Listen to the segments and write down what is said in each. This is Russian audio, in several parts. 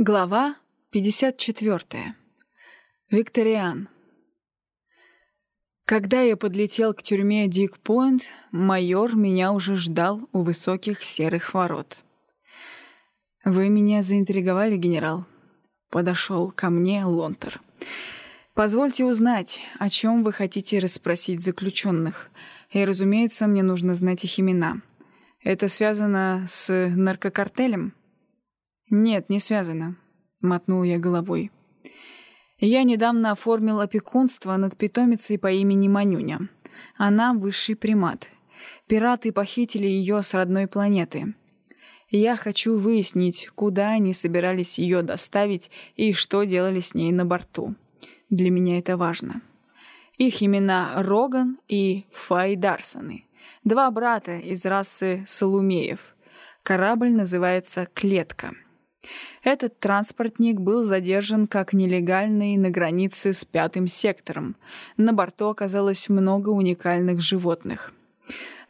Глава 54. Викториан. Когда я подлетел к тюрьме Дик-Пойнт, майор меня уже ждал у высоких серых ворот. «Вы меня заинтриговали, генерал?» Подошел ко мне Лонтер. «Позвольте узнать, о чем вы хотите расспросить заключенных. И, разумеется, мне нужно знать их имена. Это связано с наркокартелем?» «Нет, не связано», — мотнул я головой. «Я недавно оформил опекунство над питомицей по имени Манюня. Она высший примат. Пираты похитили ее с родной планеты. Я хочу выяснить, куда они собирались ее доставить и что делали с ней на борту. Для меня это важно. Их имена Роган и Фай Дарсоны. Два брата из расы Солумеев. Корабль называется «Клетка». Этот транспортник был задержан как нелегальный на границе с пятым сектором. На борту оказалось много уникальных животных.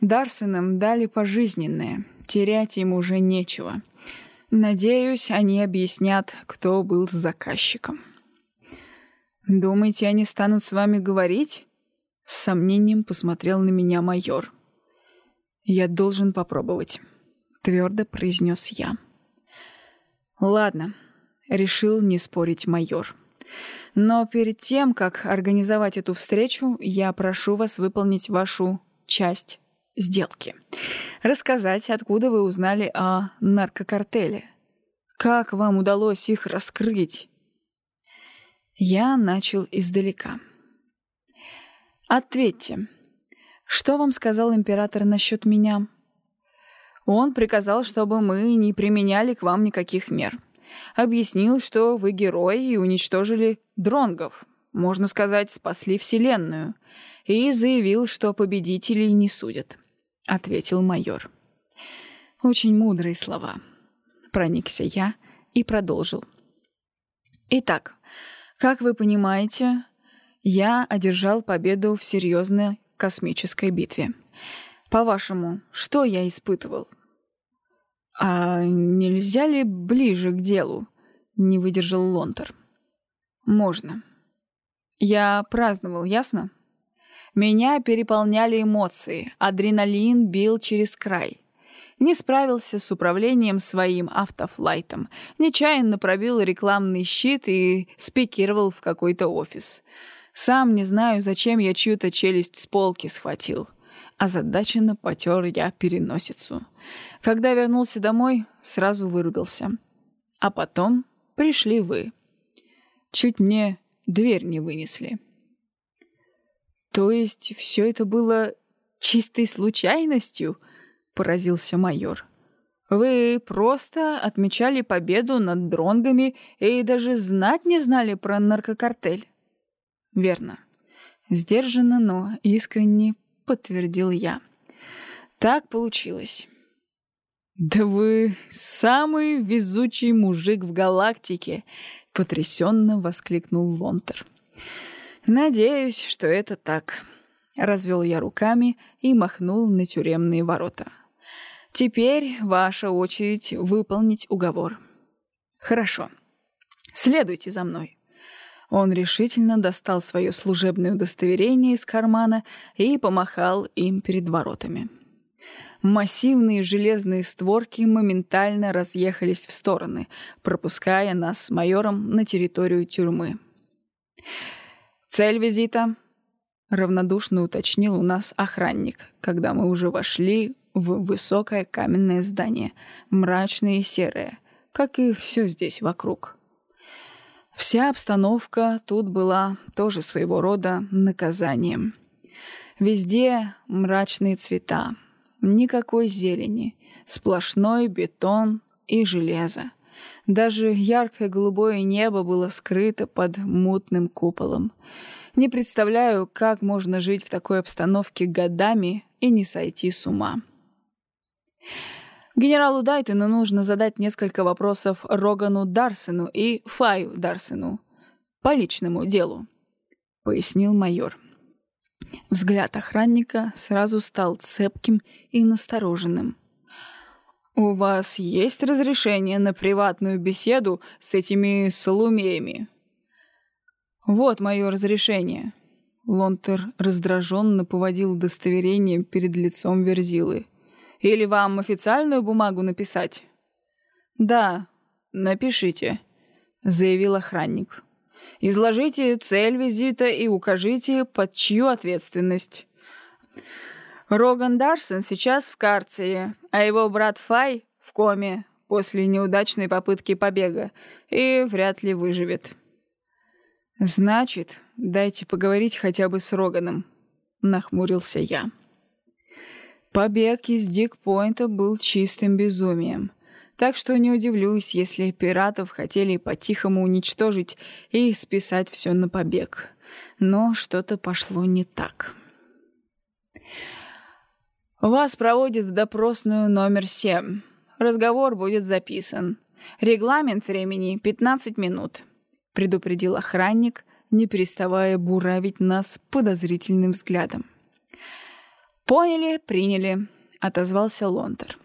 Дарсенам дали пожизненное, терять им уже нечего. Надеюсь, они объяснят, кто был заказчиком. «Думаете, они станут с вами говорить?» С сомнением посмотрел на меня майор. «Я должен попробовать», — твердо произнес я. «Ладно», — решил не спорить майор. «Но перед тем, как организовать эту встречу, я прошу вас выполнить вашу часть сделки. Рассказать, откуда вы узнали о наркокартеле. Как вам удалось их раскрыть?» Я начал издалека. «Ответьте, что вам сказал император насчет меня?» Он приказал, чтобы мы не применяли к вам никаких мер. Объяснил, что вы герои и уничтожили дронгов, можно сказать, спасли Вселенную, и заявил, что победителей не судят», — ответил майор. Очень мудрые слова. Проникся я и продолжил. Итак, как вы понимаете, я одержал победу в серьезной космической битве. По-вашему, что я испытывал? «А нельзя ли ближе к делу?» — не выдержал Лонтер. «Можно. Я праздновал, ясно? Меня переполняли эмоции, адреналин бил через край. Не справился с управлением своим автофлайтом, нечаянно пробил рекламный щит и спикировал в какой-то офис. Сам не знаю, зачем я чью-то челюсть с полки схватил. Озадаченно потер я переносицу. Когда вернулся домой, сразу вырубился. А потом пришли вы. Чуть мне дверь не вынесли. То есть все это было чистой случайностью? Поразился майор. Вы просто отмечали победу над дронгами и даже знать не знали про наркокартель. Верно. Сдержанно, но искренне подтвердил я. Так получилось. «Да вы самый везучий мужик в галактике!» — потрясенно воскликнул Лонтер. «Надеюсь, что это так», — развел я руками и махнул на тюремные ворота. «Теперь ваша очередь выполнить уговор». «Хорошо. Следуйте за мной». Он решительно достал свое служебное удостоверение из кармана и помахал им перед воротами. Массивные железные створки моментально разъехались в стороны, пропуская нас с майором на территорию тюрьмы. «Цель визита?» — равнодушно уточнил у нас охранник, когда мы уже вошли в высокое каменное здание, мрачное и серое, как и все здесь вокруг. Вся обстановка тут была тоже своего рода наказанием. Везде мрачные цвета, Никакой зелени, сплошной бетон и железо. Даже яркое голубое небо было скрыто под мутным куполом. Не представляю, как можно жить в такой обстановке годами и не сойти с ума. Генералу Дайтону нужно задать несколько вопросов Рогану Дарсену и Фаю Дарсену по личному делу, — пояснил майор. Взгляд охранника сразу стал цепким и настороженным. «У вас есть разрешение на приватную беседу с этими Солумеями?» «Вот мое разрешение». Лонтер раздраженно поводил удостоверением перед лицом Верзилы. «Или вам официальную бумагу написать?» «Да, напишите», — заявил охранник. «Изложите цель визита и укажите, под чью ответственность». Роган Дарсон сейчас в карцере, а его брат Фай в коме после неудачной попытки побега и вряд ли выживет. «Значит, дайте поговорить хотя бы с Роганом», — нахмурился я. Побег из Дикпойнта был чистым безумием. Так что не удивлюсь, если пиратов хотели по-тихому уничтожить и списать все на побег. Но что-то пошло не так. «Вас проводят в допросную номер семь. Разговор будет записан. Регламент времени — 15 минут предупредил охранник, не переставая буравить нас подозрительным взглядом. «Поняли, приняли», — отозвался Лонтер.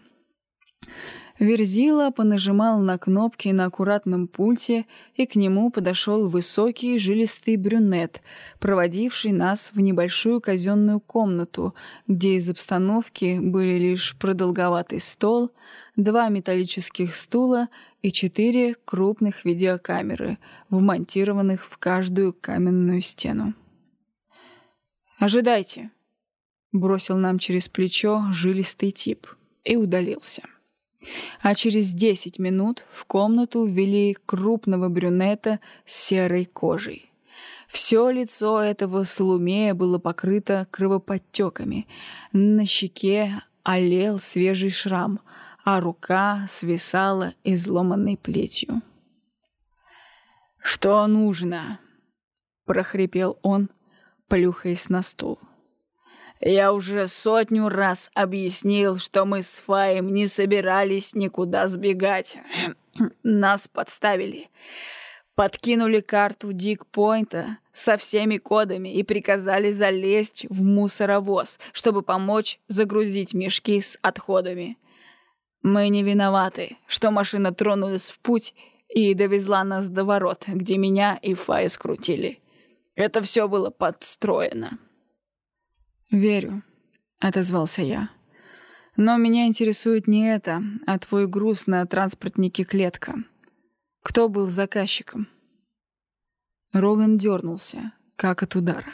Верзила понажимал на кнопки на аккуратном пульте, и к нему подошел высокий жилистый брюнет, проводивший нас в небольшую казенную комнату, где из обстановки были лишь продолговатый стол, два металлических стула и четыре крупных видеокамеры, вмонтированных в каждую каменную стену. «Ожидайте», — бросил нам через плечо жилистый тип и удалился. А через десять минут в комнату ввели крупного брюнета с серой кожей. Все лицо этого Солумея было покрыто кровоподтеками. На щеке олел свежий шрам, а рука свисала изломанной плетью. «Что нужно?» — прохрипел он, плюхаясь на стул. «Я уже сотню раз объяснил, что мы с Фаем не собирались никуда сбегать. Нас подставили. Подкинули карту Дик-Пойнта со всеми кодами и приказали залезть в мусоровоз, чтобы помочь загрузить мешки с отходами. Мы не виноваты, что машина тронулась в путь и довезла нас до ворот, где меня и Фая скрутили. Это все было подстроено. «Верю», — отозвался я. «Но меня интересует не это, а твой груз на транспортнике клетка. Кто был заказчиком?» Роган дернулся, как от удара.